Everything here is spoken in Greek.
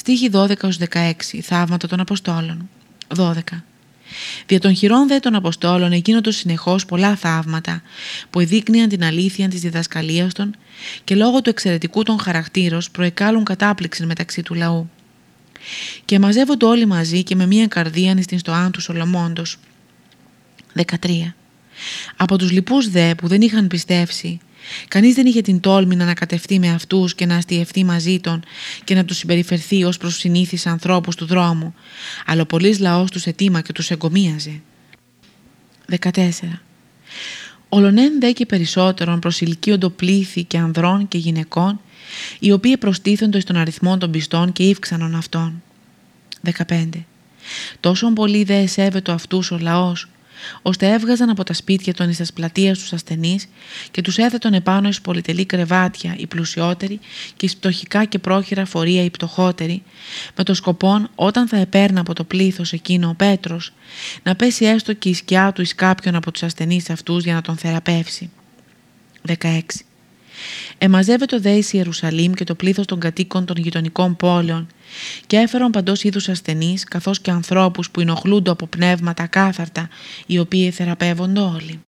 Στίχη 12-16 Θαύματα των Αποστόλων 12. Δια των χειρών δε των Αποστόλων εκείνο συνεχώς πολλά θαύματα που εδείκνυαν την αλήθεια της διδασκαλίας των και λόγω του εξαιρετικού των χαρακτήρων προεκάλουν κατάπληξη μεταξύ του λαού. Και μαζεύονται όλοι μαζί και με μία καρδία στην στοάν του Σολομώντος. 13. Από τους λοιπούς δε που δεν είχαν πιστεύσει Κανείς δεν είχε την τόλμη να ανακατευτεί με αυτούς και να αστιευτεί μαζί των και να τους συμπεριφερθεί ως προς συνήθεις ανθρώπους του δρόμου, αλλά ο πολλής λαός τους ετήμα και τους εγκομίαζε. 14. Ολονέν δε και περισσότερον προσιλικίοντο πλήθη και ανδρών και γυναικών, οι οποίοι προστίθονται στον αριθμό των πιστών και ύφξανον αυτών. 15. Τόσο πολύ δε εσέβετο αυτούς ο λαός, ώστε έβγαζαν από τα σπίτια των εις τας πλατείας τους ασθενείς και τους έθετον επάνω εις πολυτελή κρεβάτια οι πλουσιότεροι και εις πτωχικά και πρόχειρα φορεία οι πτωχότεροι, με το σκοπόν όταν θα επέρνα από το πλήθος εκείνο ο Πέτρος, να πέσει έστω και η σκιά του εις κάποιον από τους ασθενείς αυτούς για να τον θεραπεύσει. 16. Εμαζεύεται ο ΔΕΙΣ Ιερουσαλήμ και το πλήθος των κατοίκων των γειτονικών πόλεων και έφεραν παντός είδους ασθενείς καθώς και ανθρώπους που ενοχλούνται από πνεύματα κάθαρτα οι οποίοι θεραπεύονται όλοι.